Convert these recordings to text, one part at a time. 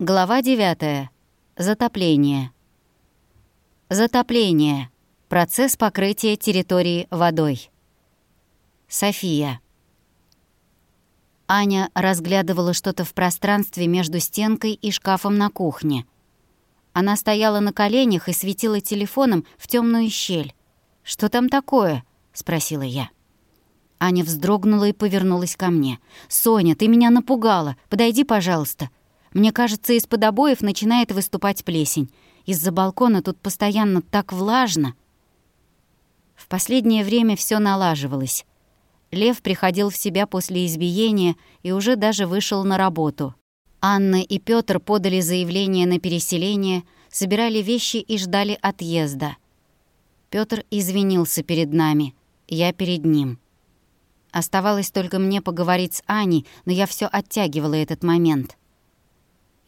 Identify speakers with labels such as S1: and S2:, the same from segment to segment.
S1: Глава 9. Затопление. Затопление. Процесс покрытия территории водой. София. Аня разглядывала что-то в пространстве между стенкой и шкафом на кухне. Она стояла на коленях и светила телефоном в темную щель. «Что там такое?» — спросила я. Аня вздрогнула и повернулась ко мне. «Соня, ты меня напугала. Подойди, пожалуйста». Мне кажется, из-под обоев начинает выступать плесень. Из-за балкона тут постоянно так влажно. В последнее время все налаживалось. Лев приходил в себя после избиения и уже даже вышел на работу. Анна и Пётр подали заявление на переселение, собирали вещи и ждали отъезда. Пётр извинился перед нами, я перед ним. Оставалось только мне поговорить с Аней, но я все оттягивала этот момент.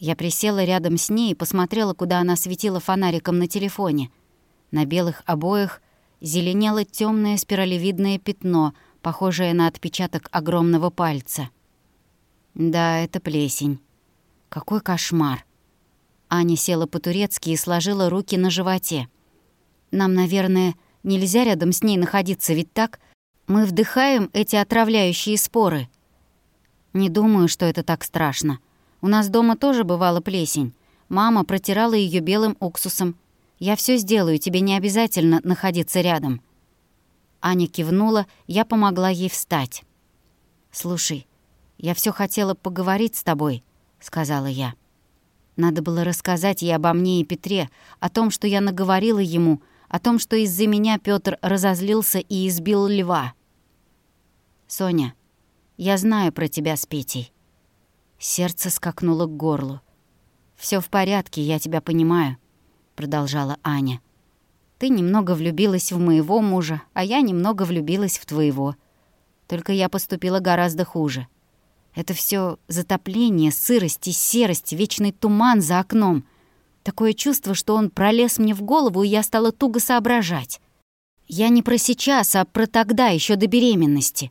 S1: Я присела рядом с ней и посмотрела, куда она светила фонариком на телефоне. На белых обоях зеленело темное спиралевидное пятно, похожее на отпечаток огромного пальца. Да, это плесень. Какой кошмар. Аня села по-турецки и сложила руки на животе. Нам, наверное, нельзя рядом с ней находиться, ведь так? Мы вдыхаем эти отравляющие споры. Не думаю, что это так страшно. У нас дома тоже бывала плесень. Мама протирала ее белым уксусом. Я все сделаю, тебе не обязательно находиться рядом». Аня кивнула, я помогла ей встать. «Слушай, я все хотела поговорить с тобой», — сказала я. Надо было рассказать ей обо мне и Петре, о том, что я наговорила ему, о том, что из-за меня Петр разозлился и избил льва. «Соня, я знаю про тебя с Петей. Сердце скакнуло к горлу. Все в порядке, я тебя понимаю», — продолжала Аня. «Ты немного влюбилась в моего мужа, а я немного влюбилась в твоего. Только я поступила гораздо хуже. Это все затопление, сырость и серость, вечный туман за окном. Такое чувство, что он пролез мне в голову, и я стала туго соображать. Я не про сейчас, а про тогда, еще до беременности.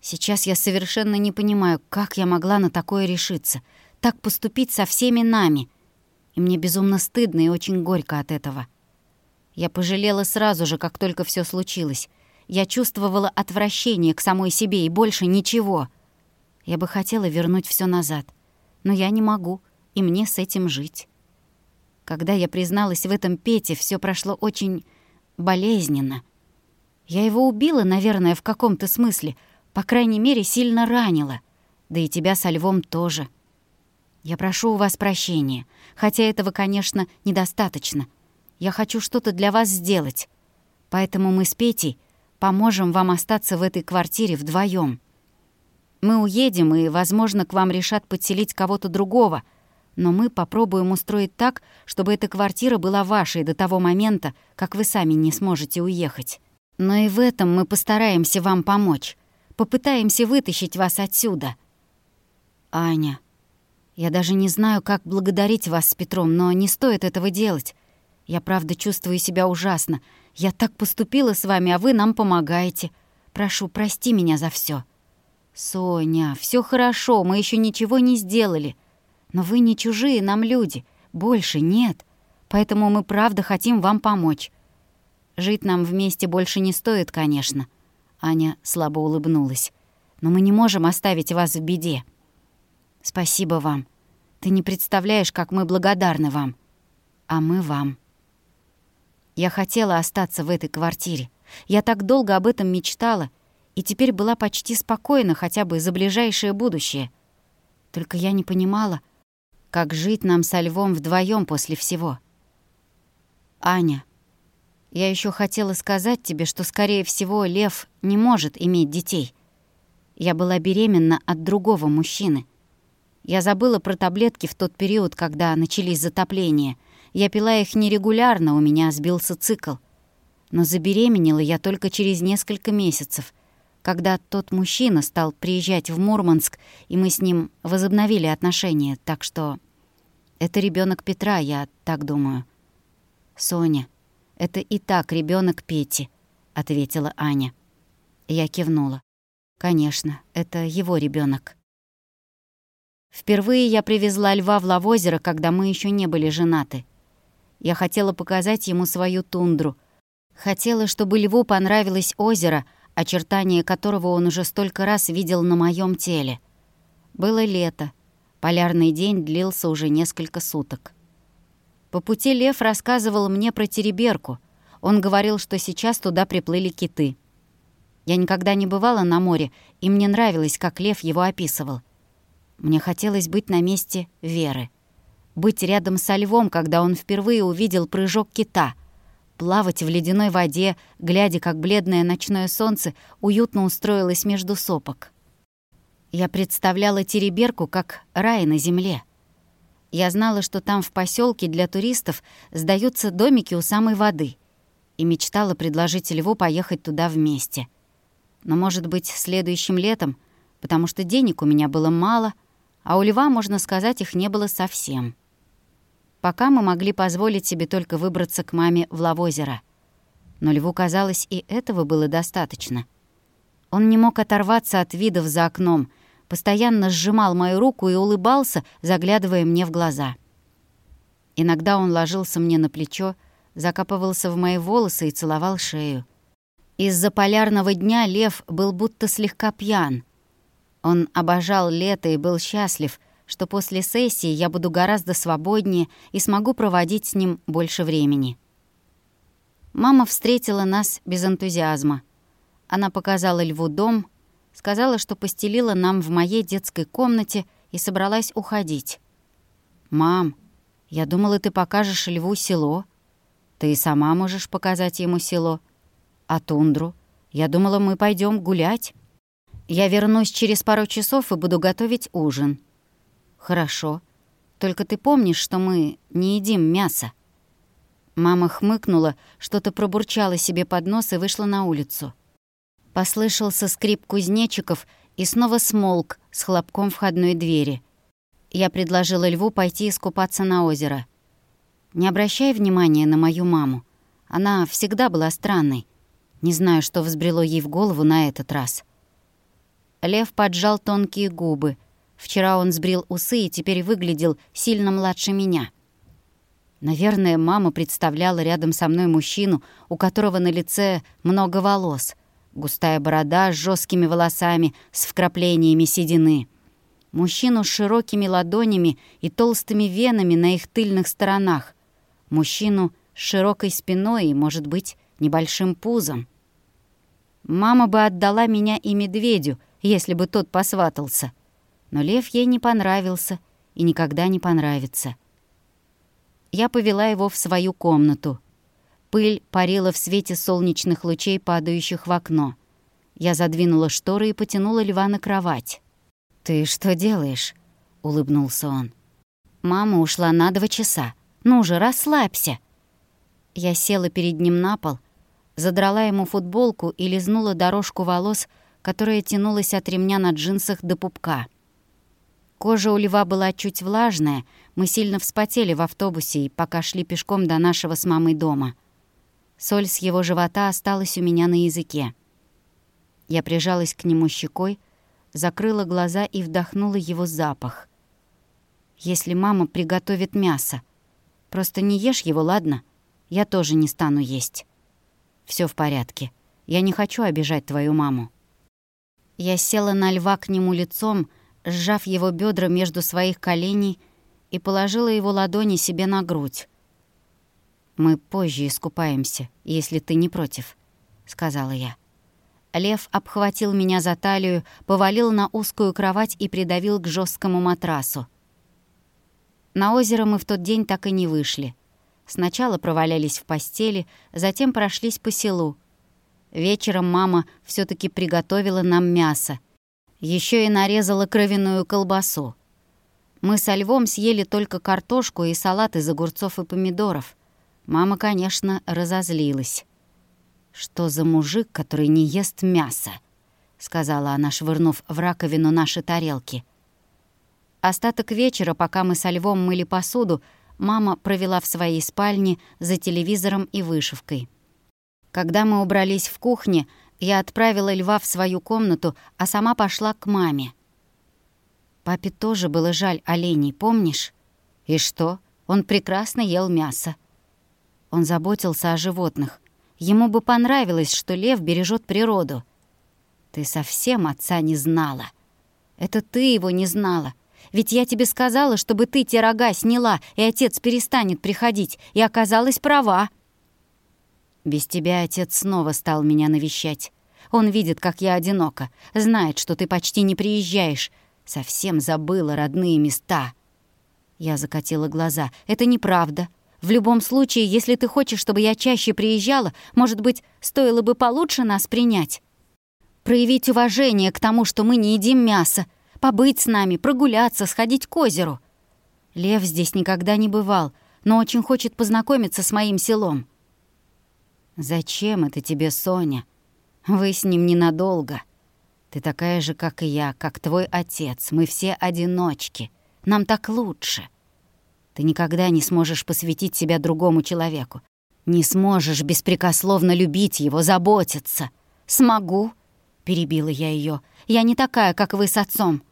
S1: Сейчас я совершенно не понимаю, как я могла на такое решиться, так поступить со всеми нами. И мне безумно стыдно и очень горько от этого. Я пожалела сразу же, как только все случилось. Я чувствовала отвращение к самой себе и больше ничего. Я бы хотела вернуть все назад, но я не могу, и мне с этим жить. Когда я призналась в этом Пете, все прошло очень болезненно. Я его убила, наверное, в каком-то смысле — по крайней мере, сильно ранила. Да и тебя со львом тоже. Я прошу у вас прощения, хотя этого, конечно, недостаточно. Я хочу что-то для вас сделать. Поэтому мы с Петей поможем вам остаться в этой квартире вдвоем. Мы уедем, и, возможно, к вам решат подселить кого-то другого, но мы попробуем устроить так, чтобы эта квартира была вашей до того момента, как вы сами не сможете уехать. Но и в этом мы постараемся вам помочь. Попытаемся вытащить вас отсюда». «Аня, я даже не знаю, как благодарить вас с Петром, но не стоит этого делать. Я правда чувствую себя ужасно. Я так поступила с вами, а вы нам помогаете. Прошу, прости меня за все. «Соня, все хорошо, мы еще ничего не сделали. Но вы не чужие нам люди, больше нет. Поэтому мы правда хотим вам помочь. Жить нам вместе больше не стоит, конечно. Аня слабо улыбнулась. «Но мы не можем оставить вас в беде». «Спасибо вам. Ты не представляешь, как мы благодарны вам. А мы вам». Я хотела остаться в этой квартире. Я так долго об этом мечтала, и теперь была почти спокойна хотя бы за ближайшее будущее. Только я не понимала, как жить нам со львом вдвоем после всего. «Аня, я еще хотела сказать тебе, что, скорее всего, Лев не может иметь детей. Я была беременна от другого мужчины. Я забыла про таблетки в тот период, когда начались затопления. Я пила их нерегулярно, у меня сбился цикл. Но забеременела я только через несколько месяцев, когда тот мужчина стал приезжать в Мурманск, и мы с ним возобновили отношения, так что... Это ребенок Петра, я так думаю. Соня... Это и так ребенок Пети», — ответила Аня. Я кивнула. «Конечно, это его ребенок. Впервые я привезла льва в Лавозеро, когда мы еще не были женаты. Я хотела показать ему свою тундру. Хотела, чтобы льву понравилось озеро, очертания которого он уже столько раз видел на моем теле. Было лето. Полярный день длился уже несколько суток. По пути Лев рассказывал мне про Тереберку. Он говорил, что сейчас туда приплыли киты. Я никогда не бывала на море, и мне нравилось, как Лев его описывал. Мне хотелось быть на месте Веры. Быть рядом со львом, когда он впервые увидел прыжок кита. Плавать в ледяной воде, глядя, как бледное ночное солнце уютно устроилось между сопок. Я представляла Тереберку как рай на земле — я знала, что там в поселке для туристов сдаются домики у самой воды, и мечтала предложить Льву поехать туда вместе. Но, может быть, следующим летом, потому что денег у меня было мало, а у Льва, можно сказать, их не было совсем. Пока мы могли позволить себе только выбраться к маме в Лавозеро. Но Льву казалось, и этого было достаточно. Он не мог оторваться от видов за окном — постоянно сжимал мою руку и улыбался, заглядывая мне в глаза. Иногда он ложился мне на плечо, закапывался в мои волосы и целовал шею. Из-за полярного дня лев был будто слегка пьян. Он обожал лето и был счастлив, что после сессии я буду гораздо свободнее и смогу проводить с ним больше времени. Мама встретила нас без энтузиазма. Она показала льву дом — Сказала, что постелила нам в моей детской комнате и собралась уходить. «Мам, я думала, ты покажешь льву село. Ты и сама можешь показать ему село. А тундру? Я думала, мы пойдем гулять. Я вернусь через пару часов и буду готовить ужин». «Хорошо. Только ты помнишь, что мы не едим мясо?» Мама хмыкнула, что-то пробурчала себе под нос и вышла на улицу. Послышался скрип кузнечиков и снова смолк с хлопком входной двери. Я предложила Льву пойти искупаться на озеро. Не обращай внимания на мою маму. Она всегда была странной. Не знаю, что взбрело ей в голову на этот раз. Лев поджал тонкие губы. Вчера он сбрил усы и теперь выглядел сильно младше меня. Наверное, мама представляла рядом со мной мужчину, у которого на лице много волос — Густая борода с жесткими волосами, с вкраплениями седины. Мужчину с широкими ладонями и толстыми венами на их тыльных сторонах. Мужчину с широкой спиной и, может быть, небольшим пузом. Мама бы отдала меня и медведю, если бы тот посватался. Но лев ей не понравился и никогда не понравится. Я повела его в свою комнату — Пыль парила в свете солнечных лучей, падающих в окно. Я задвинула шторы и потянула льва на кровать. «Ты что делаешь?» — улыбнулся он. «Мама ушла на два часа. Ну же, расслабься!» Я села перед ним на пол, задрала ему футболку и лизнула дорожку волос, которая тянулась от ремня на джинсах до пупка. Кожа у льва была чуть влажная, мы сильно вспотели в автобусе, пока шли пешком до нашего с мамой дома — Соль с его живота осталась у меня на языке. Я прижалась к нему щекой, закрыла глаза и вдохнула его запах. «Если мама приготовит мясо, просто не ешь его, ладно? Я тоже не стану есть. Все в порядке. Я не хочу обижать твою маму». Я села на льва к нему лицом, сжав его бедра между своих коленей и положила его ладони себе на грудь. «Мы позже искупаемся, если ты не против», — сказала я. Лев обхватил меня за талию, повалил на узкую кровать и придавил к жесткому матрасу. На озеро мы в тот день так и не вышли. Сначала провалялись в постели, затем прошлись по селу. Вечером мама все таки приготовила нам мясо. Еще и нарезала кровяную колбасу. Мы со львом съели только картошку и салат из огурцов и помидоров. Мама, конечно, разозлилась. «Что за мужик, который не ест мясо?» — сказала она, швырнув в раковину наши тарелки. Остаток вечера, пока мы со Львом мыли посуду, мама провела в своей спальне за телевизором и вышивкой. Когда мы убрались в кухне, я отправила Льва в свою комнату, а сама пошла к маме. Папе тоже было жаль оленей, помнишь? И что? Он прекрасно ел мясо. Он заботился о животных. Ему бы понравилось, что лев бережет природу. Ты совсем отца не знала. Это ты его не знала. Ведь я тебе сказала, чтобы ты те рога сняла, и отец перестанет приходить, и оказалась права. Без тебя отец снова стал меня навещать. Он видит, как я одинока, знает, что ты почти не приезжаешь. Совсем забыла родные места. Я закатила глаза. Это неправда. В любом случае, если ты хочешь, чтобы я чаще приезжала, может быть, стоило бы получше нас принять. Проявить уважение к тому, что мы не едим мясо, побыть с нами, прогуляться, сходить к озеру. Лев здесь никогда не бывал, но очень хочет познакомиться с моим селом. «Зачем это тебе, Соня? Вы с ним ненадолго. Ты такая же, как и я, как твой отец. Мы все одиночки. Нам так лучше. Ты никогда не сможешь посвятить себя другому человеку. Не сможешь беспрекословно любить его, заботиться. Смогу, перебила я ее. Я не такая, как вы с отцом.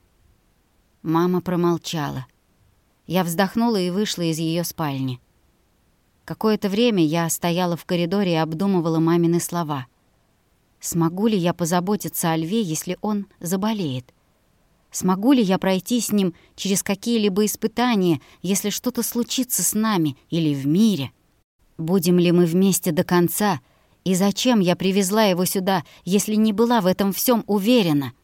S1: Мама промолчала. Я вздохнула и вышла из ее спальни. Какое-то время я стояла в коридоре и обдумывала мамины слова. Смогу ли я позаботиться о льве, если он заболеет? Смогу ли я пройти с ним через какие-либо испытания, если что-то случится с нами или в мире? Будем ли мы вместе до конца? И зачем я привезла его сюда, если не была в этом всем уверена?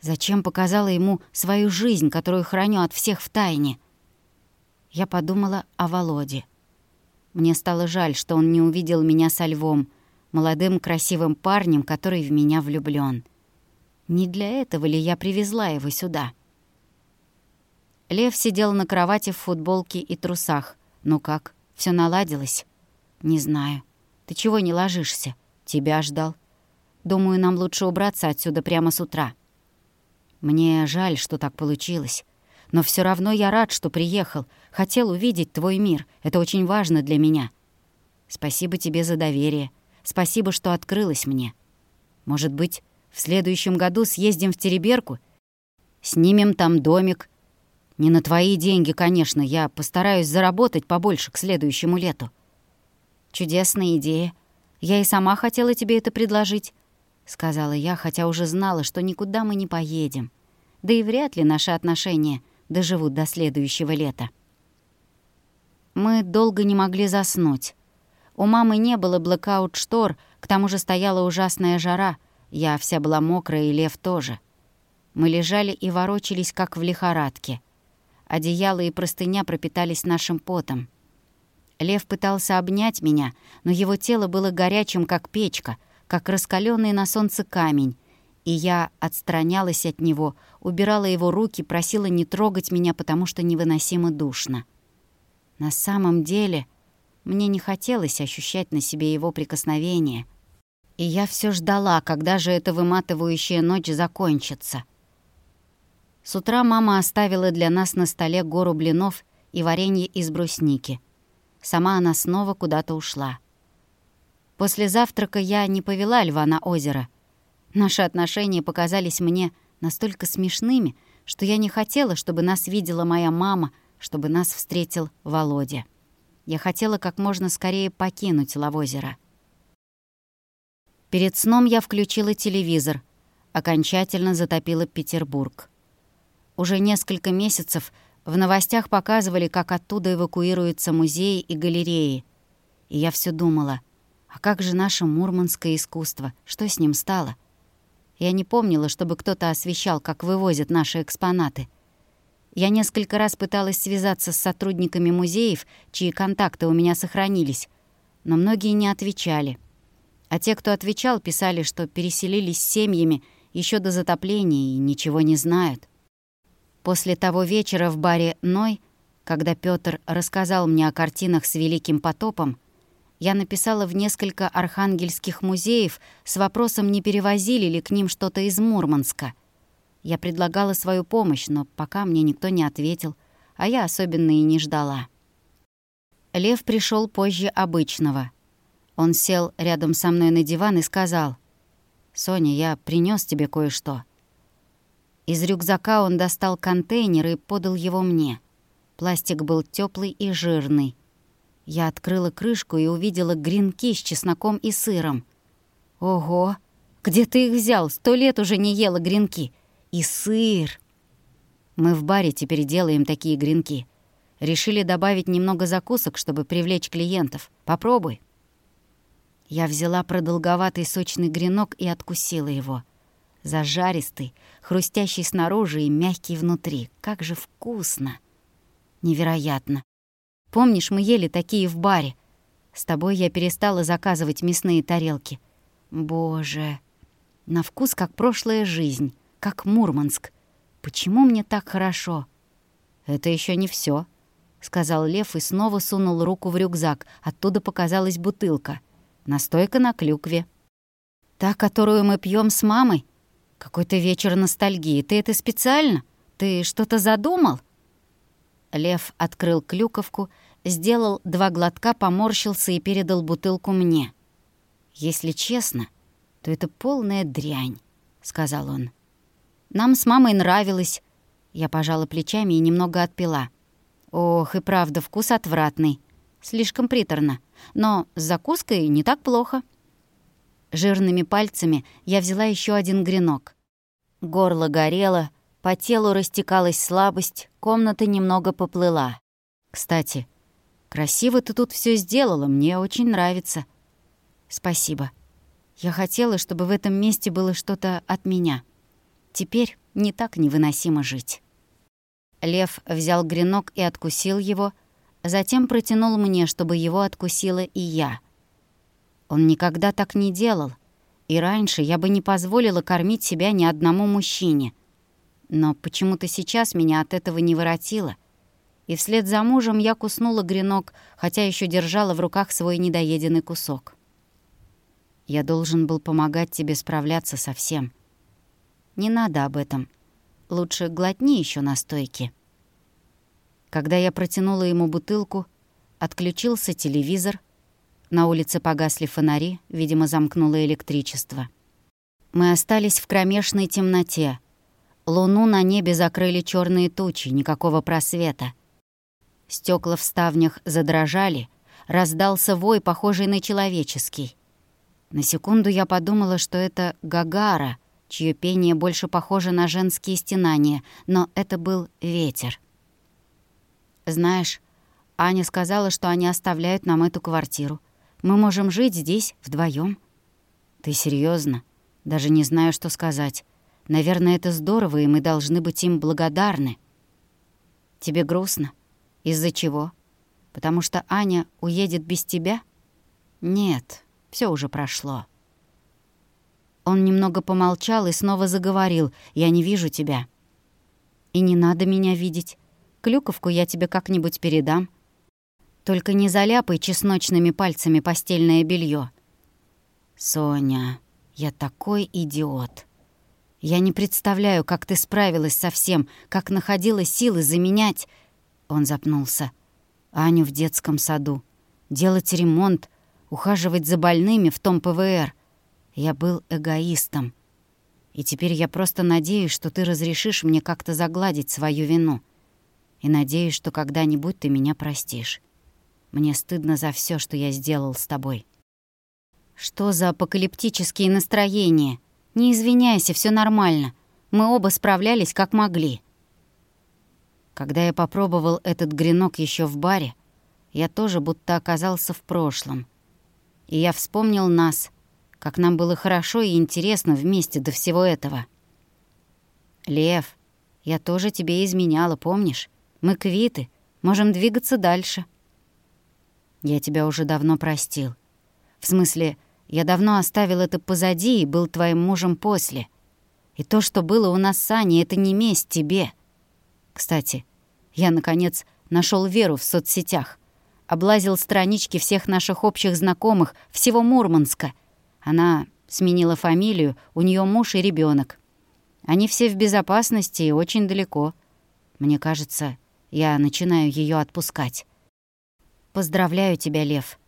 S1: Зачем показала ему свою жизнь, которую храню от всех в тайне? Я подумала о Володе. Мне стало жаль, что он не увидел меня со львом, молодым красивым парнем, который в меня влюблён. Не для этого ли я привезла его сюда? Лев сидел на кровати в футболке и трусах. Ну как, всё наладилось? Не знаю. Ты чего не ложишься? Тебя ждал. Думаю, нам лучше убраться отсюда прямо с утра. Мне жаль, что так получилось. Но все равно я рад, что приехал. Хотел увидеть твой мир. Это очень важно для меня. Спасибо тебе за доверие. Спасибо, что открылась мне. Может быть, в следующем году съездим в Тереберку? Снимем там домик. Не на твои деньги, конечно. Я постараюсь заработать побольше к следующему лету. Чудесная идея. Я и сама хотела тебе это предложить сказала я, хотя уже знала, что никуда мы не поедем. Да и вряд ли наши отношения доживут до следующего лета. Мы долго не могли заснуть. У мамы не было блэкаут-штор, к тому же стояла ужасная жара. Я вся была мокрая, и Лев тоже. Мы лежали и ворочались, как в лихорадке. Одеяло и простыня пропитались нашим потом. Лев пытался обнять меня, но его тело было горячим, как печка — как раскаленный на солнце камень, и я отстранялась от него, убирала его руки, просила не трогать меня, потому что невыносимо душно. На самом деле мне не хотелось ощущать на себе его прикосновение, и я все ждала, когда же эта выматывающая ночь закончится. С утра мама оставила для нас на столе гору блинов и варенье из брусники. Сама она снова куда-то ушла. После завтрака я не повела льва на озеро. Наши отношения показались мне настолько смешными, что я не хотела, чтобы нас видела моя мама, чтобы нас встретил Володя. Я хотела как можно скорее покинуть Лавозеро. Перед сном я включила телевизор, окончательно затопила Петербург. Уже несколько месяцев в новостях показывали, как оттуда эвакуируются музеи и галереи. И я все думала — а как же наше мурманское искусство? Что с ним стало? Я не помнила, чтобы кто-то освещал, как вывозят наши экспонаты. Я несколько раз пыталась связаться с сотрудниками музеев, чьи контакты у меня сохранились, но многие не отвечали. А те, кто отвечал, писали, что переселились с семьями еще до затопления и ничего не знают. После того вечера в баре «Ной», когда Пётр рассказал мне о картинах с Великим потопом, я написала в несколько архангельских музеев с вопросом, не перевозили ли к ним что-то из Мурманска. Я предлагала свою помощь, но пока мне никто не ответил, а я особенно и не ждала. Лев пришел позже обычного. Он сел рядом со мной на диван и сказал, «Соня, я принес тебе кое-что». Из рюкзака он достал контейнер и подал его мне. Пластик был теплый и жирный. Я открыла крышку и увидела гренки с чесноком и сыром. Ого! Где ты их взял? Сто лет уже не ела гренки. И сыр. Мы в баре теперь делаем такие гренки. Решили добавить немного закусок, чтобы привлечь клиентов. Попробуй. Я взяла продолговатый сочный гренок и откусила его. Зажаристый, хрустящий снаружи и мягкий внутри. Как же вкусно! Невероятно. Помнишь, мы ели такие в баре? С тобой я перестала заказывать мясные тарелки. Боже, на вкус как прошлая жизнь, как Мурманск. Почему мне так хорошо? Это еще не все, сказал Лев и снова сунул руку в рюкзак. Оттуда показалась бутылка. Настойка на клюкве. Та, которую мы пьем с мамой? Какой-то вечер ностальгии. Ты это специально? Ты что-то задумал? Лев открыл клюковку, сделал два глотка, поморщился и передал бутылку мне. «Если честно, то это полная дрянь», — сказал он. «Нам с мамой нравилось». Я пожала плечами и немного отпила. «Ох, и правда, вкус отвратный. Слишком приторно. Но с закуской не так плохо». Жирными пальцами я взяла еще один гренок. Горло горело, по телу растекалась слабость, комната немного поплыла. «Кстати, красиво ты тут все сделала, мне очень нравится». «Спасибо. Я хотела, чтобы в этом месте было что-то от меня. Теперь не так невыносимо жить». Лев взял гренок и откусил его, затем протянул мне, чтобы его откусила и я. Он никогда так не делал, и раньше я бы не позволила кормить себя ни одному мужчине. Но почему-то сейчас меня от этого не воротило. И вслед за мужем я куснула гренок, хотя еще держала в руках свой недоеденный кусок. Я должен был помогать тебе справляться со всем. Не надо об этом. Лучше глотни еще настойки. Когда я протянула ему бутылку, отключился телевизор, на улице погасли фонари, видимо, замкнуло электричество. Мы остались в кромешной темноте — Луну на небе закрыли черные тучи, никакого просвета. Стекла в ставнях задрожали, раздался вой, похожий на человеческий. На секунду я подумала, что это Гагара, чье пение больше похоже на женские стенания, но это был ветер. Знаешь, Аня сказала, что они оставляют нам эту квартиру. Мы можем жить здесь вдвоем. Ты серьезно? Даже не знаю, что сказать. Наверное, это здорово, и мы должны быть им благодарны. Тебе грустно? Из-за чего? Потому что Аня уедет без тебя? Нет, все уже прошло. Он немного помолчал и снова заговорил. «Я не вижу тебя». «И не надо меня видеть. Клюковку я тебе как-нибудь передам. Только не заляпай чесночными пальцами постельное белье. «Соня, я такой идиот». Я не представляю, как ты справилась со всем, как находила силы заменять...» Он запнулся. «Аню в детском саду. Делать ремонт, ухаживать за больными в том ПВР. Я был эгоистом. И теперь я просто надеюсь, что ты разрешишь мне как-то загладить свою вину. И надеюсь, что когда-нибудь ты меня простишь. Мне стыдно за все, что я сделал с тобой». «Что за апокалиптические настроения?» Не извиняйся, все нормально. Мы оба справлялись как могли. Когда я попробовал этот гренок еще в баре, я тоже будто оказался в прошлом. И я вспомнил нас, как нам было хорошо и интересно вместе до всего этого. Лев, я тоже тебе изменяла, помнишь? Мы квиты, можем двигаться дальше. Я тебя уже давно простил. В смысле, я давно оставил это позади и был твоим мужем после. И то, что было у нас с Аней, это не месть тебе. Кстати, я, наконец, нашел Веру в соцсетях. Облазил странички всех наших общих знакомых, всего Мурманска. Она сменила фамилию, у нее муж и ребенок. Они все в безопасности и очень далеко. Мне кажется, я начинаю ее отпускать. Поздравляю тебя, Лев.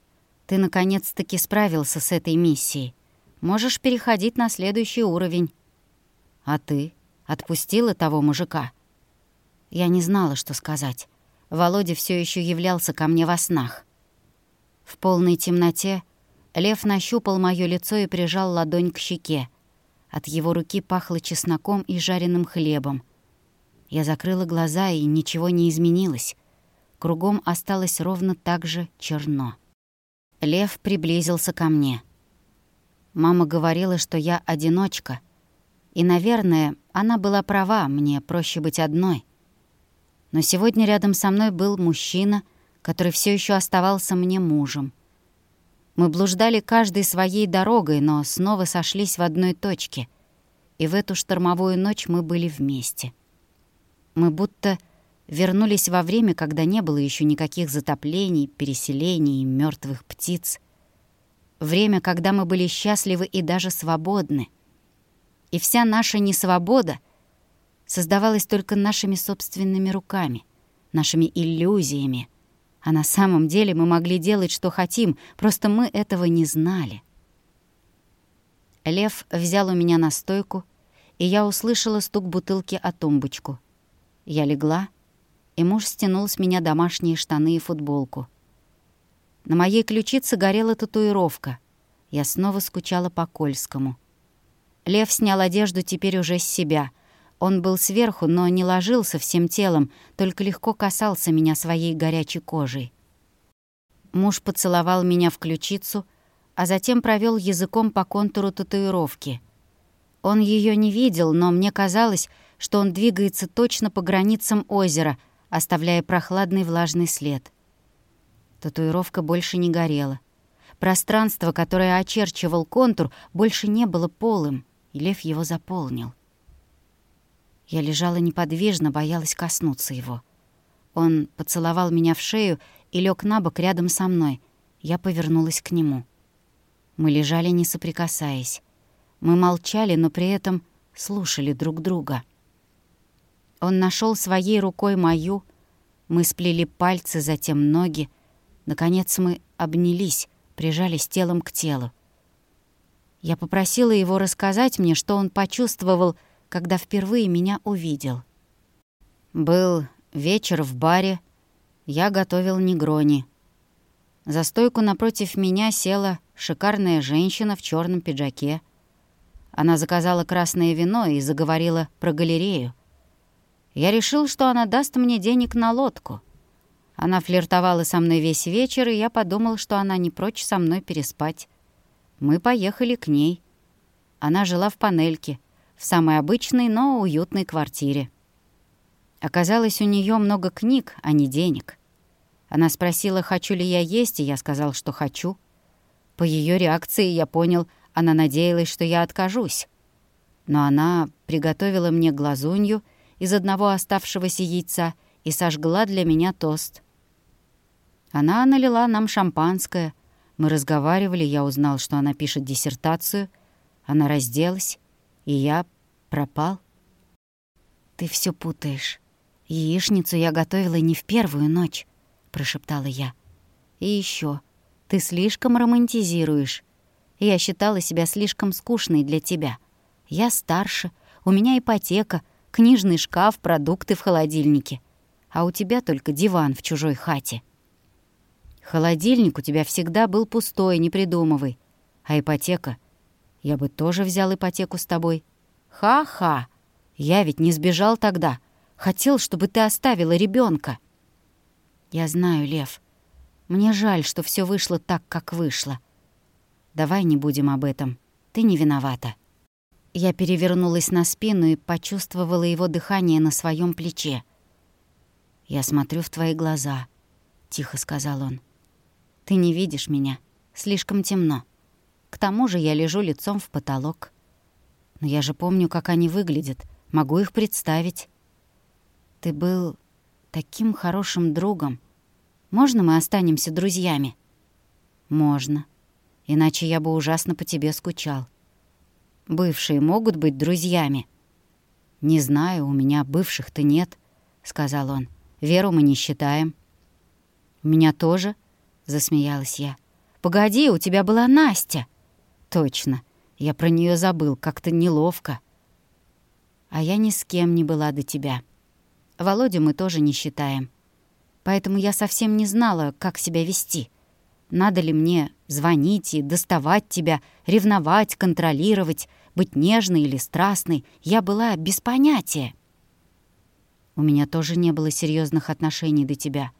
S1: Ты наконец-таки справился с этой миссией. Можешь переходить на следующий уровень. А ты? Отпустила того мужика. Я не знала, что сказать. Володя все еще являлся ко мне во снах. В полной темноте Лев нащупал моё лицо и прижал ладонь к щеке. От его руки пахло чесноком и жареным хлебом. Я закрыла глаза, и ничего не изменилось. Кругом осталось ровно так же черно. Лев приблизился ко мне. Мама говорила, что я одиночка. И, наверное, она была права, мне проще быть одной. Но сегодня рядом со мной был мужчина, который все еще оставался мне мужем. Мы блуждали каждой своей дорогой, но снова сошлись в одной точке. И в эту штормовую ночь мы были вместе. Мы будто вернулись во время, когда не было еще никаких затоплений, переселений и мертвых птиц. Время, когда мы были счастливы и даже свободны. И вся наша несвобода создавалась только нашими собственными руками, нашими иллюзиями, а на самом деле мы могли делать, что хотим, просто мы этого не знали. Лев взял у меня настойку, и я услышала стук бутылки о тумбочку. Я легла, и муж стянул с меня домашние штаны и футболку. На моей ключице горела татуировка. Я снова скучала по Кольскому. Лев снял одежду теперь уже с себя — он был сверху, но не ложился всем телом, только легко касался меня своей горячей кожей. Муж поцеловал меня в ключицу, а затем провел языком по контуру татуировки. Он ее не видел, но мне казалось, что он двигается точно по границам озера, оставляя прохладный влажный след. Татуировка больше не горела. Пространство, которое очерчивал контур, больше не было полым, и лев его заполнил. Я лежала неподвижно, боялась коснуться его. Он поцеловал меня в шею и лег на бок рядом со мной. Я повернулась к нему. Мы лежали, не соприкасаясь. Мы молчали, но при этом слушали друг друга. Он нашел своей рукой мою, мы сплели пальцы, затем ноги. Наконец мы обнялись, прижались телом к телу. Я попросила его рассказать мне, что он почувствовал, когда впервые меня увидел. Был вечер в баре, я готовил негрони. За стойку напротив меня села шикарная женщина в черном пиджаке. Она заказала красное вино и заговорила про галерею. Я решил, что она даст мне денег на лодку. Она флиртовала со мной весь вечер, и я подумал, что она не прочь со мной переспать. Мы поехали к ней. Она жила в панельке — в самой обычной, но уютной квартире. Оказалось, у нее много книг, а не денег. Она спросила, хочу ли я есть, и я сказал, что хочу. По ее реакции я понял, она надеялась, что я откажусь. Но она приготовила мне глазунью из одного оставшегося яйца и сожгла для меня тост. Она налила нам шампанское. Мы разговаривали, я узнал, что она пишет диссертацию. Она разделась, и я пропал. «Ты все путаешь. Яичницу я готовила не в первую ночь», — прошептала я. «И еще, ты слишком романтизируешь. Я считала себя слишком скучной для тебя. Я старше, у меня ипотека, книжный шкаф, продукты в холодильнике. А у тебя только диван в чужой хате». «Холодильник у тебя всегда был пустой, не придумывай. А ипотека — я бы тоже взял ипотеку с тобой. Ха-ха! Я ведь не сбежал тогда. Хотел, чтобы ты оставила ребенка. Я знаю, Лев. Мне жаль, что все вышло так, как вышло. Давай не будем об этом. Ты не виновата. Я перевернулась на спину и почувствовала его дыхание на своем плече. «Я смотрю в твои глаза», — тихо сказал он. «Ты не видишь меня. Слишком темно. К тому же я лежу лицом в потолок. Но я же помню, как они выглядят. Могу их представить. Ты был таким хорошим другом. Можно мы останемся друзьями? Можно. Иначе я бы ужасно по тебе скучал. Бывшие могут быть друзьями? Не знаю, у меня бывших-то нет, сказал он. Веру мы не считаем. У меня тоже, засмеялась я. Погоди, у тебя была Настя. Точно. Я про нее забыл, как-то неловко. А я ни с кем не была до тебя. Володю мы тоже не считаем. Поэтому я совсем не знала, как себя вести. Надо ли мне звонить и доставать тебя, ревновать, контролировать, быть нежной или страстной. Я была без понятия. У меня тоже не было серьезных отношений до тебя.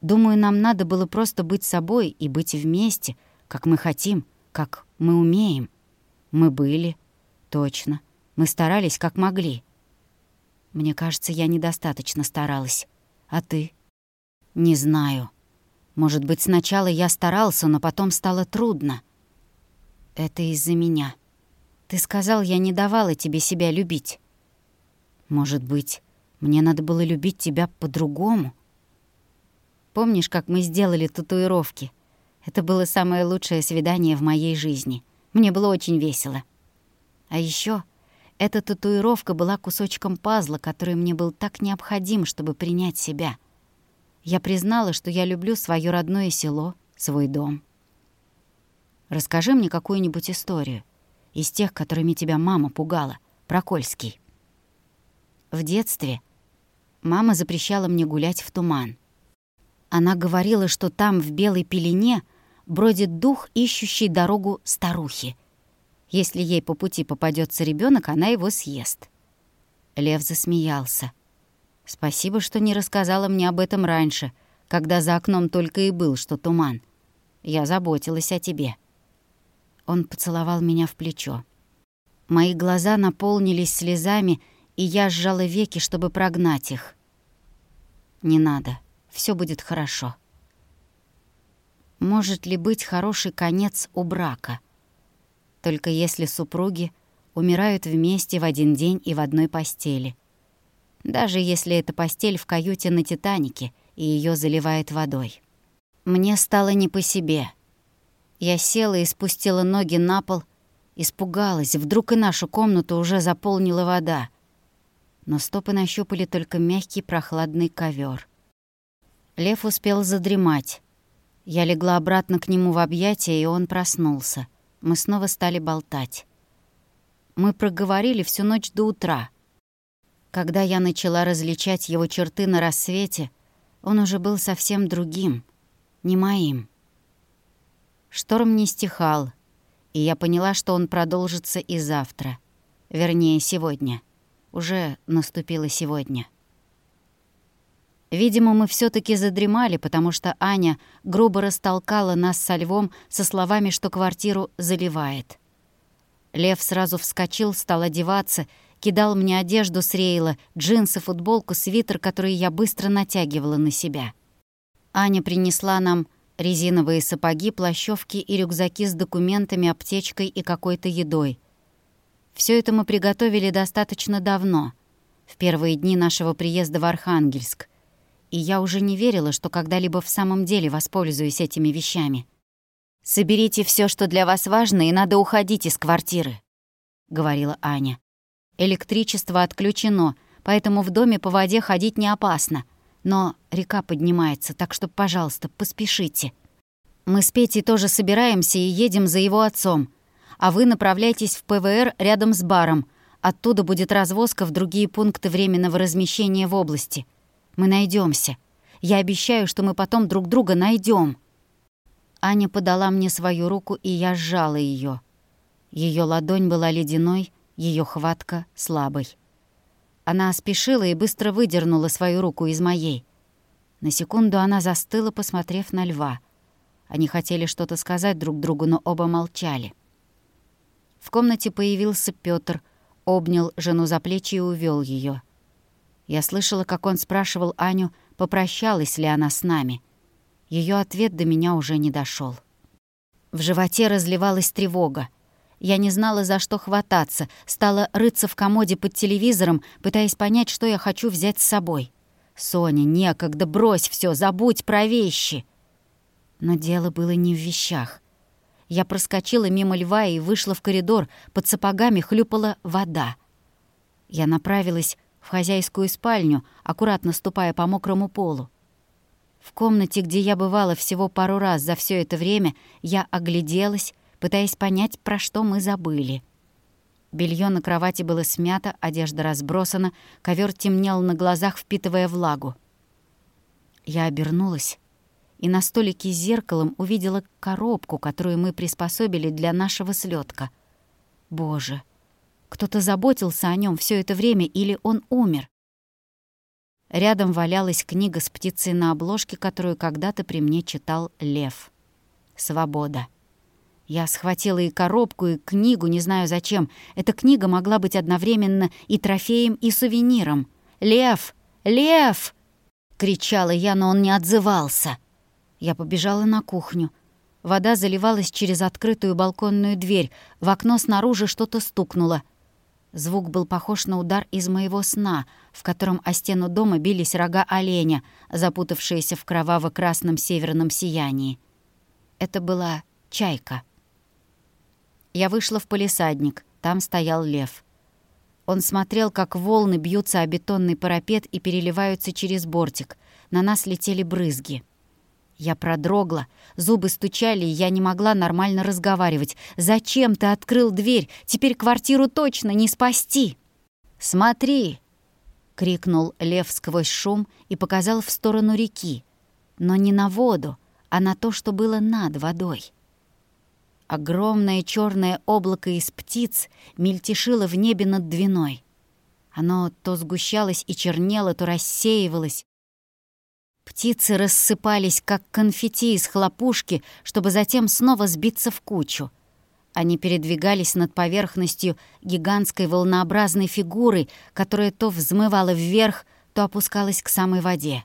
S1: Думаю, нам надо было просто быть собой и быть вместе, как мы хотим, как мы умеем. Мы были, точно. Мы старались, как могли. Мне кажется, я недостаточно старалась. А ты? Не знаю. Может быть, сначала я старался, но потом стало трудно. Это из-за меня. Ты сказал, я не давала тебе себя любить. Может быть, мне надо было любить тебя по-другому? Помнишь, как мы сделали татуировки? Это было самое лучшее свидание в моей жизни. Мне было очень весело. А еще эта татуировка была кусочком пазла, который мне был так необходим, чтобы принять себя. Я признала, что я люблю свое родное село, свой дом. Расскажи мне какую-нибудь историю из тех, которыми тебя мама пугала, про Кольский. В детстве мама запрещала мне гулять в туман. Она говорила, что там, в белой пелене, бродит дух, ищущий дорогу старухи — если ей по пути попадется ребенок, она его съест. Лев засмеялся. «Спасибо, что не рассказала мне об этом раньше, когда за окном только и был, что туман. Я заботилась о тебе». Он поцеловал меня в плечо. Мои глаза наполнились слезами, и я сжала веки, чтобы прогнать их. «Не надо, все будет хорошо». Может ли быть хороший конец у брака — только если супруги умирают вместе в один день и в одной постели. Даже если это постель в каюте на «Титанике» и ее заливает водой. Мне стало не по себе. Я села и спустила ноги на пол, испугалась, вдруг и нашу комнату уже заполнила вода. Но стопы нащупали только мягкий прохладный ковер. Лев успел задремать. Я легла обратно к нему в объятия, и он проснулся мы снова стали болтать. Мы проговорили всю ночь до утра. Когда я начала различать его черты на рассвете, он уже был совсем другим, не моим. Шторм не стихал, и я поняла, что он продолжится и завтра. Вернее, сегодня. Уже наступило сегодня. Видимо, мы все таки задремали, потому что Аня грубо растолкала нас со львом со словами, что квартиру заливает. Лев сразу вскочил, стал одеваться, кидал мне одежду с рейла, джинсы, футболку, свитер, который я быстро натягивала на себя. Аня принесла нам резиновые сапоги, плащевки и рюкзаки с документами, аптечкой и какой-то едой. Все это мы приготовили достаточно давно, в первые дни нашего приезда в Архангельск и я уже не верила, что когда-либо в самом деле воспользуюсь этими вещами. «Соберите все, что для вас важно, и надо уходить из квартиры», — говорила Аня. «Электричество отключено, поэтому в доме по воде ходить не опасно. Но река поднимается, так что, пожалуйста, поспешите. Мы с Петей тоже собираемся и едем за его отцом. А вы направляйтесь в ПВР рядом с баром. Оттуда будет развозка в другие пункты временного размещения в области. Мы найдемся. Я обещаю, что мы потом друг друга найдем. Аня подала мне свою руку, и я сжала ее. Ее ладонь была ледяной, ее хватка — слабой. Она спешила и быстро выдернула свою руку из моей. На секунду она застыла, посмотрев на льва. Они хотели что-то сказать друг другу, но оба молчали. В комнате появился Пётр, обнял жену за плечи и увел ее. Я слышала, как он спрашивал Аню, попрощалась ли она с нами. Ее ответ до меня уже не дошел. В животе разливалась тревога. Я не знала, за что хвататься, стала рыться в комоде под телевизором, пытаясь понять, что я хочу взять с собой. «Соня, некогда, брось все, забудь про вещи!» Но дело было не в вещах. Я проскочила мимо льва и вышла в коридор, под сапогами хлюпала вода. Я направилась в хозяйскую спальню, аккуратно ступая по мокрому полу. В комнате, где я бывала всего пару раз за все это время, я огляделась, пытаясь понять, про что мы забыли. Белье на кровати было смято, одежда разбросана, ковер темнел на глазах, впитывая влагу. Я обернулась и на столике с зеркалом увидела коробку, которую мы приспособили для нашего слетка. Боже, кто-то заботился о нем все это время или он умер? Рядом валялась книга с птицей на обложке, которую когда-то при мне читал Лев. «Свобода». Я схватила и коробку, и книгу, не знаю зачем. Эта книга могла быть одновременно и трофеем, и сувениром. «Лев! Лев!» — кричала я, но он не отзывался. Я побежала на кухню. Вода заливалась через открытую балконную дверь. В окно снаружи что-то стукнуло. Звук был похож на удар из моего сна, в котором о стену дома бились рога оленя, запутавшиеся в кроваво-красном северном сиянии. Это была чайка. Я вышла в полисадник. Там стоял лев. Он смотрел, как волны бьются о бетонный парапет и переливаются через бортик. На нас летели брызги. Я продрогла, зубы стучали, и я не могла нормально разговаривать. «Зачем ты открыл дверь? Теперь квартиру точно не спасти!» «Смотри!» — крикнул лев сквозь шум и показал в сторону реки. Но не на воду, а на то, что было над водой. Огромное черное облако из птиц мельтешило в небе над Двиной. Оно то сгущалось и чернело, то рассеивалось, Птицы рассыпались, как конфетти из хлопушки, чтобы затем снова сбиться в кучу. Они передвигались над поверхностью гигантской волнообразной фигуры, которая то взмывала вверх, то опускалась к самой воде.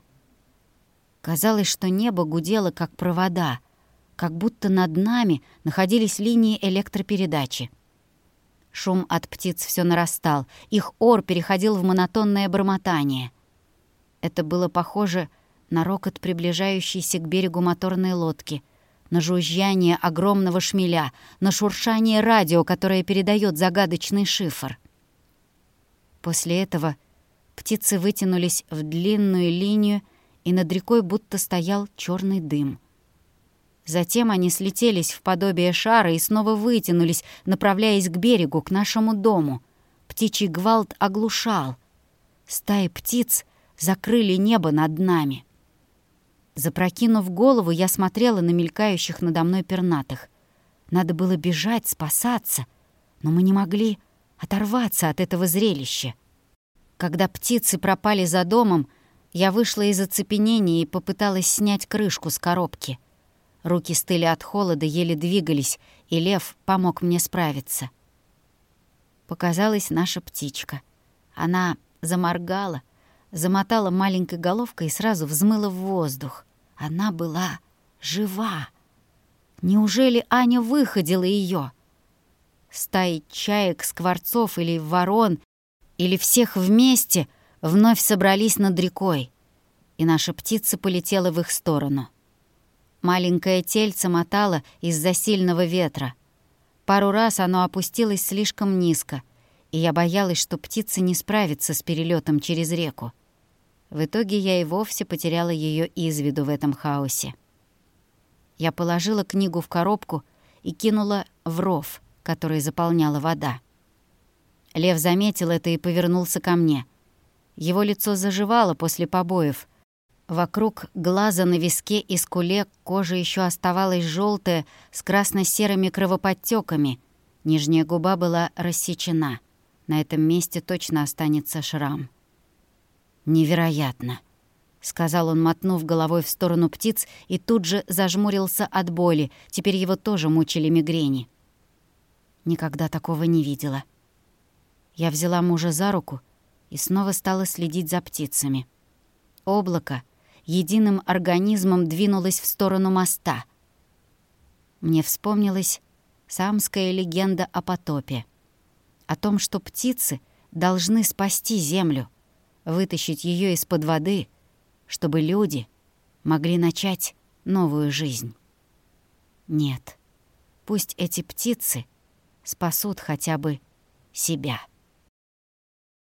S1: Казалось, что небо гудело, как провода, как будто над нами находились линии электропередачи. Шум от птиц все нарастал, их ор переходил в монотонное бормотание. Это было похоже на рокот приближающейся к берегу моторной лодки, на жужжание огромного шмеля, на шуршание радио, которое передает загадочный шифр. После этого птицы вытянулись в длинную линию, и над рекой будто стоял черный дым. Затем они слетелись в подобие шара и снова вытянулись, направляясь к берегу, к нашему дому. Птичий гвалт оглушал. Стаи птиц закрыли небо над нами. Запрокинув голову, я смотрела на мелькающих надо мной пернатых. Надо было бежать, спасаться, но мы не могли оторваться от этого зрелища. Когда птицы пропали за домом, я вышла из оцепенения и попыталась снять крышку с коробки. Руки стыли от холода, еле двигались, и лев помог мне справиться. Показалась наша птичка. Она заморгала, замотала маленькой головкой и сразу взмыла в воздух. Она была жива. Неужели Аня выходила ее? Стаи чаек, скворцов или ворон, или всех вместе вновь собрались над рекой, и наша птица полетела в их сторону. Маленькое тельце мотало из-за сильного ветра. Пару раз оно опустилось слишком низко, и я боялась, что птица не справится с перелетом через реку. В итоге я и вовсе потеряла ее из виду в этом хаосе. Я положила книгу в коробку и кинула в ров, который заполняла вода. Лев заметил это и повернулся ко мне. Его лицо заживало после побоев. Вокруг глаза на виске и скуле кожа еще оставалась желтая с красно-серыми кровоподтеками. Нижняя губа была рассечена. На этом месте точно останется шрам. «Невероятно!» — сказал он, мотнув головой в сторону птиц, и тут же зажмурился от боли. Теперь его тоже мучили мигрени. Никогда такого не видела. Я взяла мужа за руку и снова стала следить за птицами. Облако единым организмом двинулось в сторону моста. Мне вспомнилась самская легенда о потопе. О том, что птицы должны спасти Землю — вытащить ее из-под воды, чтобы люди могли начать новую жизнь. Нет, пусть эти птицы спасут хотя бы себя.